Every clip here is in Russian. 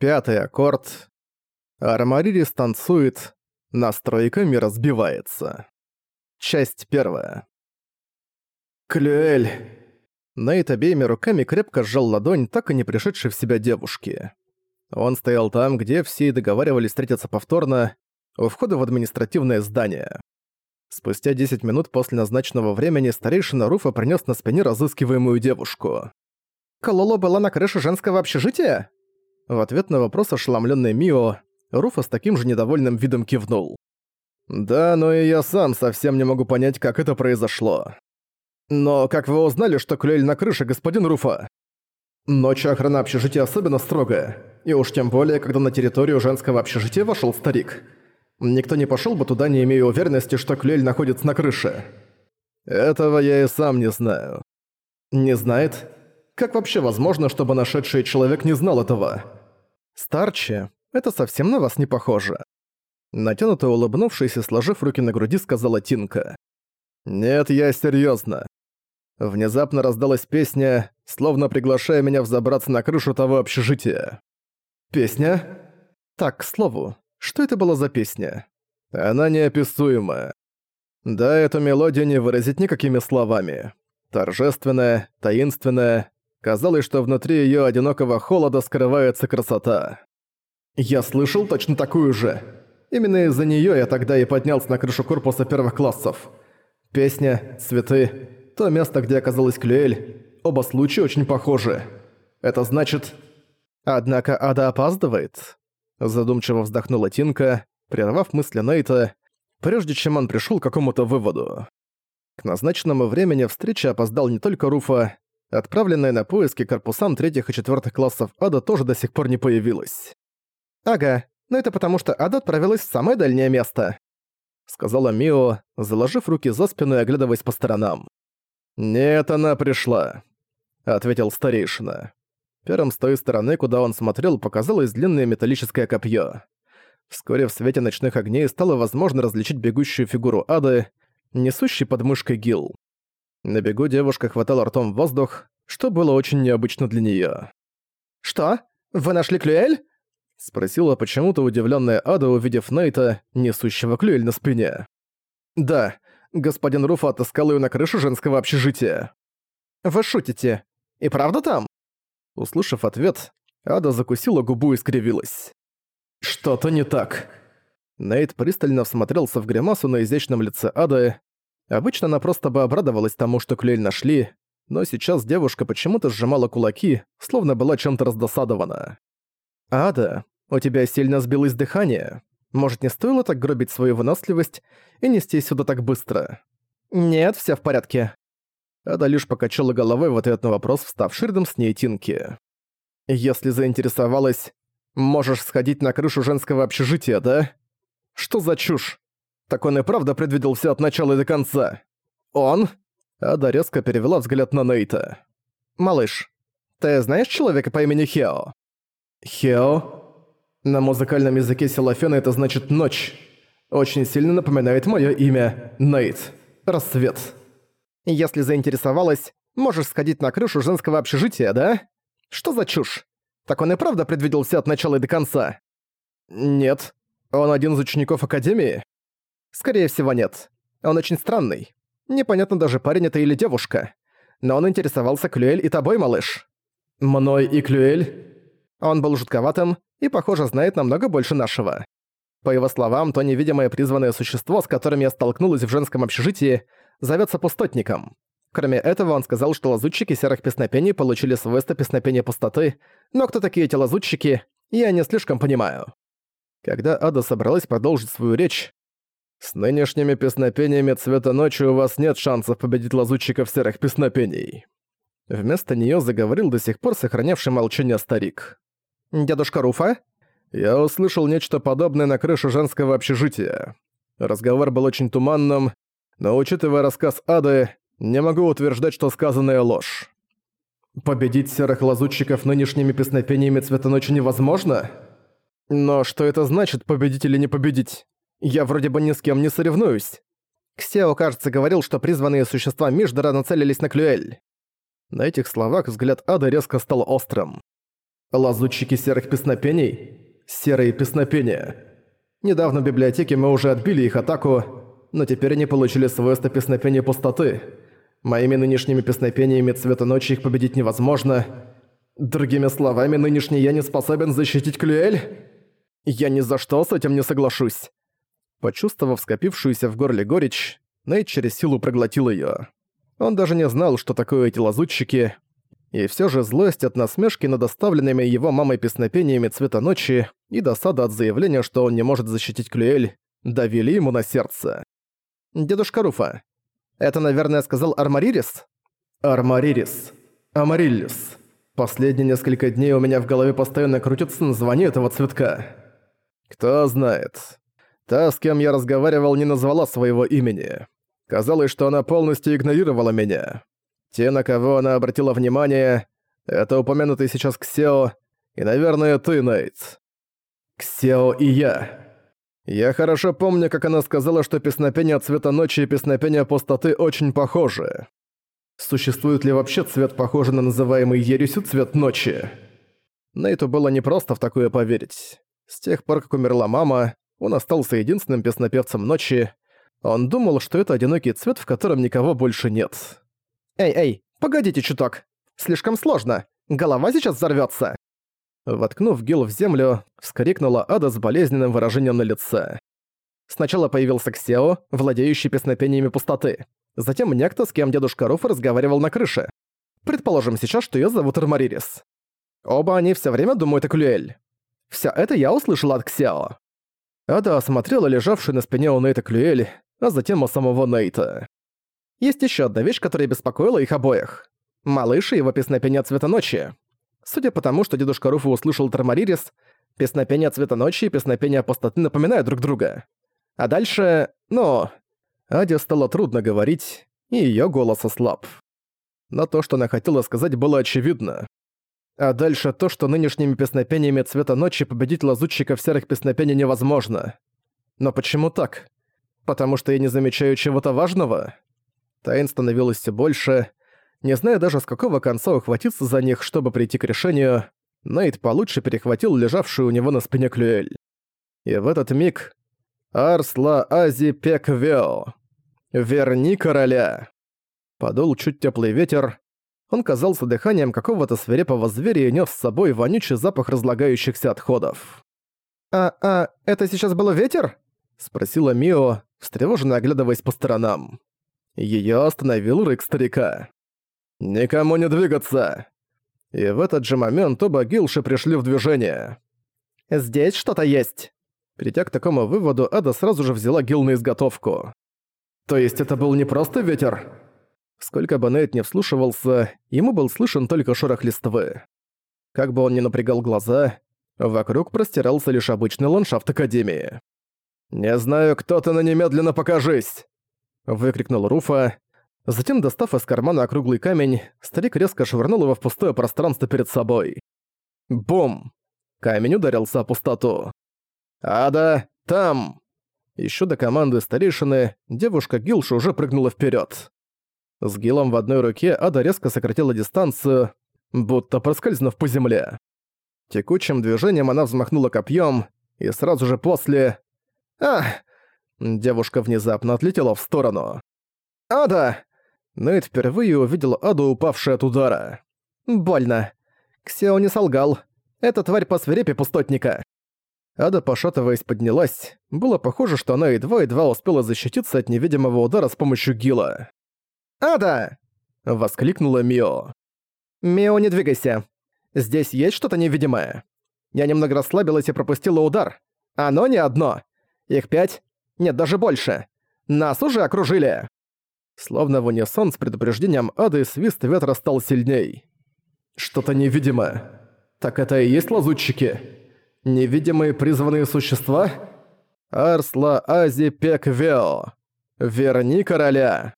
Пятый аккорд. Армаририс танцует, настройка мира сбивается. Часть первая. «Клюэль!» Нейт обеими руками крепко сжал ладонь, так и не пришедшей в себя девушки. Он стоял там, где все и договаривались встретиться повторно, у входа в административное здание. Спустя 10 минут после назначенного времени старейшина Руфа принес на спине разыскиваемую девушку. «Кололо была на крыше женского общежития?» В ответ на вопрос ошеломленный Мио, Руфа с таким же недовольным видом кивнул. «Да, но и я сам совсем не могу понять, как это произошло. Но как вы узнали, что Клюэль на крыше, господин Руфа?» Ночью охрана общежития особенно строгая, и уж тем более, когда на территорию женского общежития вошел старик. Никто не пошел бы туда, не имея уверенности, что Клюэль находится на крыше. Этого я и сам не знаю. Не знает? Как вообще возможно, чтобы нашедший человек не знал этого? Старче, это совсем на вас не похоже. Натянуто улыбнувшись и сложив руки на груди, сказала Тинка. «Нет, я серьёзно». Внезапно раздалась песня, словно приглашая меня взобраться на крышу того общежития. «Песня?» «Так, к слову, что это была за песня? Она неописуемая. Да, эту мелодию не выразить никакими словами. Торжественная, таинственная. Казалось, что внутри её одинокого холода скрывается красота. Я слышал точно такую же. Именно из-за неё я тогда и поднялся на крышу корпуса первых классов. Песня, цветы, то место, где оказалась Клюэль, оба случая очень похожи. Это значит... Однако Ада опаздывает. Задумчиво вздохнула Тинка, прервав мысли Нейта, прежде чем он пришел к какому-то выводу. К назначенному времени встречи опоздал не только Руфа, отправленная на поиски корпусам третьих и четвертых классов Ада тоже до сих пор не появилась. «Ага, но это потому что Ада отправилась в самое дальнее место», сказала Мио, заложив руки за спину и оглядываясь по сторонам. «Нет, она пришла», — ответил старейшина. Первым с той стороны, куда он смотрел, показалось длинное металлическое копье. Вскоре в свете ночных огней стало возможно различить бегущую фигуру Ады, несущей под мышкой Гил. На бегу девушка хватала ртом воздух, что было очень необычно для неё. «Что? Вы нашли Клюэль?» — спросила почему-то удивлённая Ада, увидев Нейта, несущего Клюэль на спине. «Да, господин Руфа отыскал её на крышу женского общежития». «Вы шутите? И правда там?» Услышав ответ, Ада закусила губу и скривилась. «Что-то не так». Нейт пристально всмотрелся в гримасу на изящном лице Ады. Обычно она просто бы обрадовалась тому, что Клюэль нашли, но сейчас девушка почему-то сжимала кулаки, словно была чем-то раздосадована. «Ада, у тебя сильно сбилось дыхание. Может, не стоило так гробить свою выносливость и нести сюда так быстро?» «Нет, все в порядке», Ада лишь покачала головой в ответ на вопрос, вставший рядом с ней Тинки. «Если заинтересовалась, можешь сходить на крышу женского общежития, да? Что за чушь? Так он и правда предвидел все от начала и до конца. Он?» Ада резко перевела взгляд на Нейта. «Малыш, ты знаешь человека по имени Хео?» «Хео?» На музыкальном языке Силафена это значит «ночь». Очень сильно напоминает мое имя Нейт. Рассвет. Если заинтересовалась, можешь сходить на крышу женского общежития, да? Что за чушь? Так он и правда предвидел все от начала и до конца? Нет. Он один из учеников Академии? Скорее всего, нет. Он очень странный. Непонятно даже, парень это или девушка. Но он интересовался Клюэль и тобой, малыш. Мной и Клюэль? Он был жутковатым и, похоже, знает намного больше нашего. По его словам, то невидимое призванное существо, с которым я столкнулась в женском общежитии, зовется пустотником. Кроме этого, он сказал, что лазутчики серых песнопений получили свойство песнопения пустоты, но кто такие эти лазутчики, я не слишком понимаю. Когда Ада собралась продолжить свою речь, «С нынешними песнопениями цвета ночи у вас нет шансов победить лазутчиков серых песнопений». Вместо неё заговорил до сих пор сохранявший молчание старик. «Дедушка Руфа?» «Я услышал нечто подобное на крыше женского общежития. Разговор был очень туманным, но учитывая рассказ Ады, не могу утверждать, что сказанное ложь. Победить серых лазутчиков нынешними песнопениями цвета ночи невозможно? Но что это значит, победить или не победить? Я вроде бы ни с кем не соревнуюсь. Ксео, кажется, говорил, что призванные существа Миждора нацелились на Клюэль. На этих словах взгляд Ады резко стал острым. Лазутчики серых песнопений? Серые песнопения. Недавно в библиотеке мы уже отбили их атаку, но теперь они получили свойство песнопения пустоты. Моими нынешними песнопениями цвета ночи их победить невозможно. Другими словами, нынешний я не способен защитить Клюэль? Я ни за что с этим не соглашусь. Почувствовав скопившуюся в горле горечь, Нейт через силу проглотил её. Он даже не знал, что такое эти лазутчики, и всё же злость от насмешки над оставленными его мамой песнопениями цвета ночи и досада от заявления, что он не может защитить Клюэль, давили ему на сердце. «Дедушка Руфа, это, наверное, сказал Армаририс?» «Армаририс. Амариллис. Последние несколько дней у меня в голове постоянно крутится название этого цветка. Кто знает. Та, с кем я разговаривал, не назвала своего имени. Казалось, что она полностью игнорировала меня. Те, на кого она обратила внимание, это упомянутый сейчас Ксео и, наверное, ты, Нейт. Ксео и я. Я хорошо помню, как она сказала, что песнопения цвета ночи и песнопения пустоты очень похожи. Существует ли вообще цвет, похожий на называемый ересью цвет ночи? Нейту было непросто в такое поверить. С тех пор, как умерла мама, он остался единственным песнопевцем ночи. Он думал, что это одинокий цвет, в котором никого больше нет. «Эй, эй, погодите чуток. Слишком сложно. Голова сейчас взорвётся». Воткнув гил в землю, вскрикнула Ада с болезненным выражением на лице. Сначала появился Ксео, владеющий песнопениями пустоты. Затем некто, с кем дедушка Руф разговаривал на крыше. Предположим сейчас, что её зовут Армаририс. Оба они всё время думают о Клюэль. Всё это я услышала от Ксео. Ада осмотрела лежавшую на спине у Нейта Клюэль, а затем у самого Нейта. Есть ещё одна вещь, которая беспокоила их обоих. Малыш и его песнопение цвета ночи. Судя по тому, что дедушка Руфу услышал Трамаририс, песнопение цвета ночи и песнопение пустоты напоминают друг друга. А дальше, ну... Аде стало трудно говорить, и её голос ослаб. Но то, что она хотела сказать, было очевидно. А дальше то, что нынешними песнопениями цвета ночи победить лазутчиков серых песнопений невозможно. Но почему так? Потому что я не замечаю чего-то важного? Тайн становилось все больше, не зная даже с какого конца ухватиться за них, чтобы прийти к решению, Нейт получше перехватил лежавшую у него на спине Клюэль. И в этот миг «Арсла Ази Пек! Верни короля!» Подул чуть теплый ветер. Он казался дыханием какого-то свирепого зверя и нес с собой вонючий запах разлагающихся отходов. «А, а, это сейчас был ветер?» — спросила Мио, встревоженно оглядываясь по сторонам. Её остановил рык старика. «Никому не двигаться!» И в этот же момент оба Гилши пришли в движение. «Здесь что-то есть!» Придя к такому выводу, Ада сразу же взяла Гил на изготовку. «То есть это был не просто ветер?» Сколько бы Нейт не вслушивался, ему был слышен только шорох листвы. Как бы он ни напрягал глаза, вокруг простирался лишь обычный ландшафт Академии. «Не знаю, кто ты, но немедленно покажись!» Выкрикнул Руфа, Затем, достав из кармана округлый камень, старик резко швырнул его в пустое пространство перед собой. Бум! Камень ударился о пустоту. «Ада, там!» Еще до команды старейшины девушка Гилша уже прыгнула вперед. С Гилом в одной руке Ада резко сократила дистанцию, будто проскользнув по земле. Текучим движением она взмахнула копьем, и сразу же после... «Ах!» Девушка внезапно отлетела в сторону. «Ада!» Нейт впервые увидел Аду, упавшую от удара. «Больно. Ксео не солгал. Это тварь по свирепе пустотника». Ада, пошатываясь, поднялась. Было похоже, что она едва-едва успела защититься от невидимого удара с помощью гила. «Ада!» — воскликнула Мио. «Мио, не двигайся. Здесь есть что-то невидимое. Я немного расслабилась и пропустила удар. Оно не одно. Их пять? Нет, даже больше. Нас уже окружили!» Словно в унисон с предупреждением ады свист ветра стал сильней. Что-то невидимое. Так это и есть лазутчики? Невидимые призванные существа? Арсла Ази Пек Вео. Верни короля.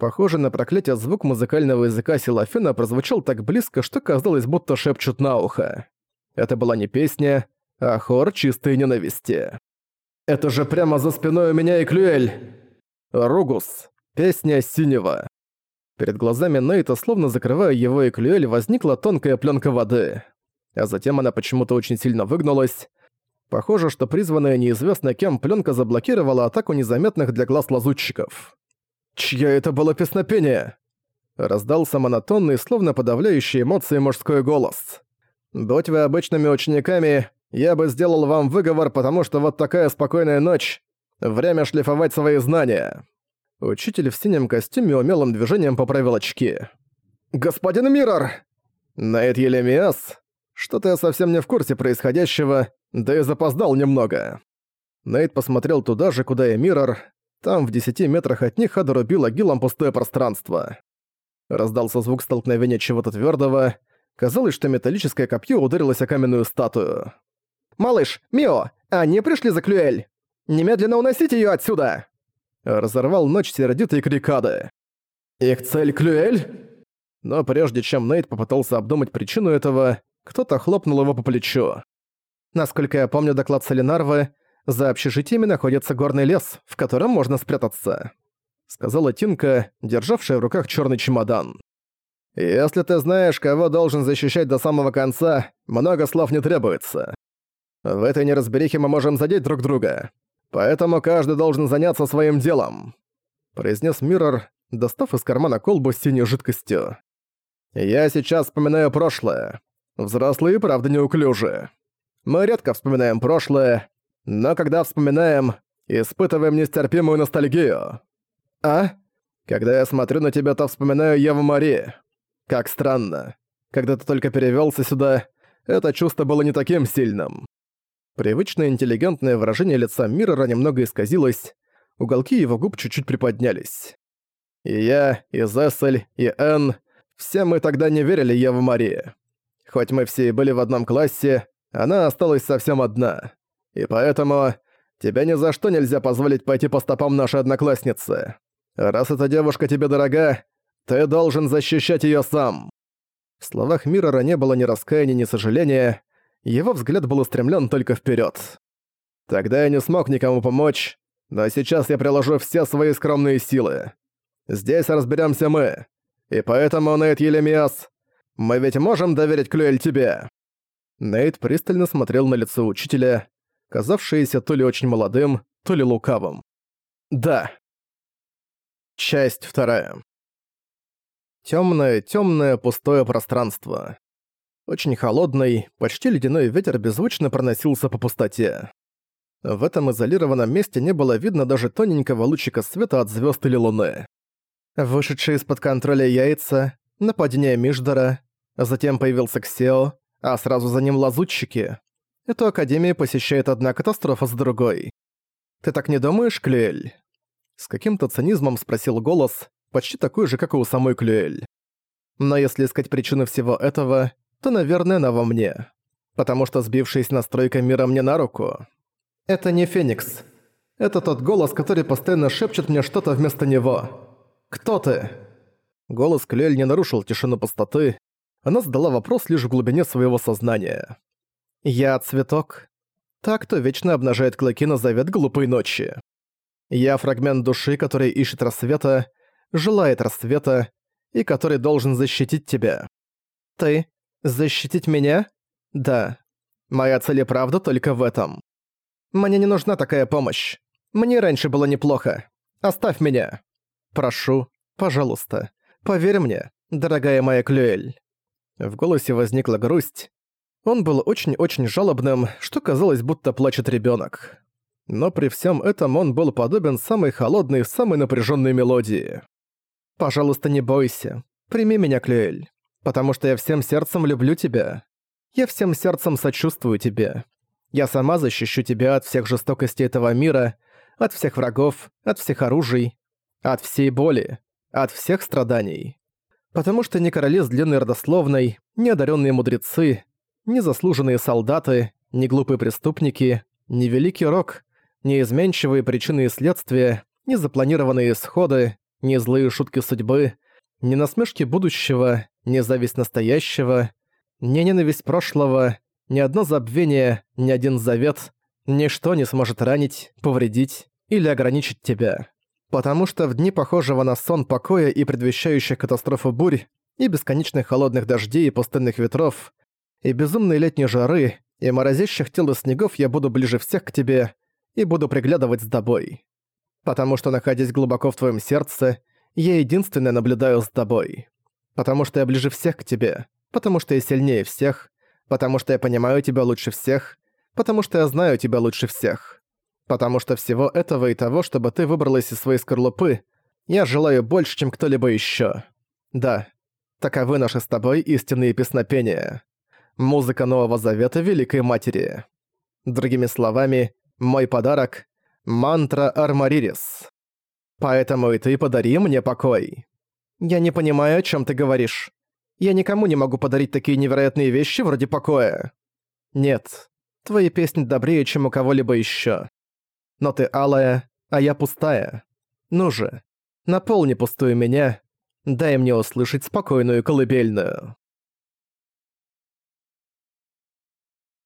Похоже на проклятие звук музыкального языка Силафина прозвучал так близко, что казалось, будто шепчут на ухо. Это была не песня, а хор чистой ненависти. «Это же прямо за спиной у меня и Клюэль!» Ругус. Песня синего. Перед глазами Нейта, словно закрывая его и Клюэль, возникла тонкая пленка воды. а затем она почему-то очень сильно выгнулась. Похоже, что призванная неизвестно кем пленка заблокировала атаку незаметных для глаз лазутчиков. «Чье это было песнопение?» Раздался монотонный, словно подавляющий эмоции мужской голос. «Будь вы обычными учениками, я бы сделал вам выговор, потому что вот такая спокойная ночь. Время шлифовать свои знания». Учитель в синем костюме умелым движением поправил очки. «Господин Миррор!» «Найт Елемиас?» Что-то я совсем не в курсе происходящего, да и запоздал немного. Нейт посмотрел туда же, куда и Миррор. Там, в десяти метрах от них, Ада рубила гилом пустое пространство. Раздался звук столкновения чего-то твердого. Казалось, что металлическое копье ударилось о каменную статую. «Малыш, Мио, они пришли за Клюэль! Немедленно уносите ее отсюда!» Разорвал ночь сердитый крикады. «Их цель Клюэль?» Но прежде чем Нейт попытался обдумать причину этого, кто-то хлопнул его по плечу. Насколько я помню доклад Солинарвы, за общежитиями находится горный лес, в котором можно спрятаться. Сказала Тинка, державшая в руках черный чемодан. «Если ты знаешь, кого должен защищать до самого конца, много слов не требуется. В этой неразберихе мы можем задеть друг друга. Поэтому каждый должен заняться своим делом», — произнес Миррор, достав из кармана колбу с синей жидкостью. «Я сейчас вспоминаю прошлое. Взрослые, правда, неуклюжи. Мы редко вспоминаем прошлое, но когда вспоминаем, испытываем нестерпимую ностальгию. А? Когда я смотрю на тебя, то вспоминаю Еву Мари. Как странно. Когда ты только перевелся сюда, это чувство было не таким сильным. Привычное интеллигентное выражение лица Миррора немного исказилось, уголки его губ чуть-чуть приподнялись. И я, и Зессель, и Энн, все мы тогда не верили Еву Марии. Хоть мы все и были в одном классе, она осталась совсем одна. И поэтому тебе ни за что нельзя позволить пойти по стопам нашей одноклассницы. Раз эта девушка тебе дорога, ты должен защищать её сам». В словах Миррора не было ни раскаяния, ни сожаления, его взгляд был устремлен только вперед. «Тогда я не смог никому помочь, но сейчас я приложу все свои скромные силы. Здесь разберемся мы. И поэтому, Нейт Елемиас, мы ведь можем доверить Клюэль тебе?» Нейт пристально смотрел на лицо учителя, казавшееся то ли очень молодым, то ли лукавым. «Да». Часть вторая. Тёмное, тёмное, пустое пространство. Очень холодный, почти ледяной ветер беззвучно проносился по пустоте. В этом изолированном месте не было видно даже тоненького лучика света от звёзд или луны. Вышедшие из-под контроля яйца, нападение Миждора, Затем появился Ксео, а сразу за ним лазутчики. Эту академию посещает одна катастрофа с другой. «Ты так не думаешь, Клюэль?» С каким-то цинизмом спросил голос, почти такой же, как и у самой Клюэль. Но если искать причины всего этого, то, наверное, она во мне. Потому что сбившаяся настройка мира мне на руку. Это не Феникс. Это тот голос, который постоянно шепчет мне что-то вместо него. «Кто ты?» Голос Клюэль не нарушил тишину пустоты, она задала вопрос лишь в глубине своего сознания. «Я цветок. Так, кто вечно обнажает клыки на завет глупой ночи. Я фрагмент души, который ищет рассвета, желает рассвета и который должен защитить тебя. Ты? Защитить меня? Да. Моя цель и правда только в этом. Мне не нужна такая помощь. Мне раньше было неплохо. Оставь меня. Прошу, пожалуйста. Поверь мне, дорогая моя Клюэль. В голосе возникла грусть. Он был очень-очень жалобным, что казалось, будто плачет ребенок. Но при всем этом он был подобен самой холодной, самой напряженной мелодии. «Пожалуйста, не бойся. Прими меня, Клюэль. Потому что я всем сердцем люблю тебя. Я всем сердцем сочувствую тебе. Я сама защищу тебя от всех жестокостей этого мира, от всех врагов, от всех оружий, от всей боли, от всех страданий. Потому что ни короли с длинной родословной, ни одаренные мудрецы, ни заслуженные солдаты, ни глупые преступники, ни великий рок, ни изменчивые причины и следствия, ни запланированные исходы, ни злые шутки судьбы, ни насмешки будущего, ни зависть настоящего, ни ненависть прошлого, ни одно забвение, ни один завет, ничто не сможет ранить, повредить или ограничить тебя. Потому что в дни похожего на сон покоя и предвещающих катастрофу бурь, и бесконечных холодных дождей и пустынных ветров, и безумной летней жары, и морозящих тел и снегов я буду ближе всех к тебе и буду приглядывать за тобой. Потому что, находясь глубоко в твоем сердце, я единственное наблюдаю за тобой. Потому что я ближе всех к тебе, потому что я сильнее всех, потому что я понимаю тебя лучше всех, потому что я знаю тебя лучше всех. Потому что всего этого и того, чтобы ты выбралась из своей скорлупы, я желаю больше, чем кто-либо еще. Да, таковы наши с тобой истинные песнопения. Музыка Нового Завета Великой Матери. Другими словами, мой подарок — мантра Армаририс. Поэтому и ты подари мне покой. Я не понимаю, о чем ты говоришь. Я никому не могу подарить такие невероятные вещи вроде покоя. Нет, твои песни добрее, чем у кого-либо еще. Но ты алая, а я пустая. Ну же, наполни пустую меня, дай мне услышать спокойную колыбельную.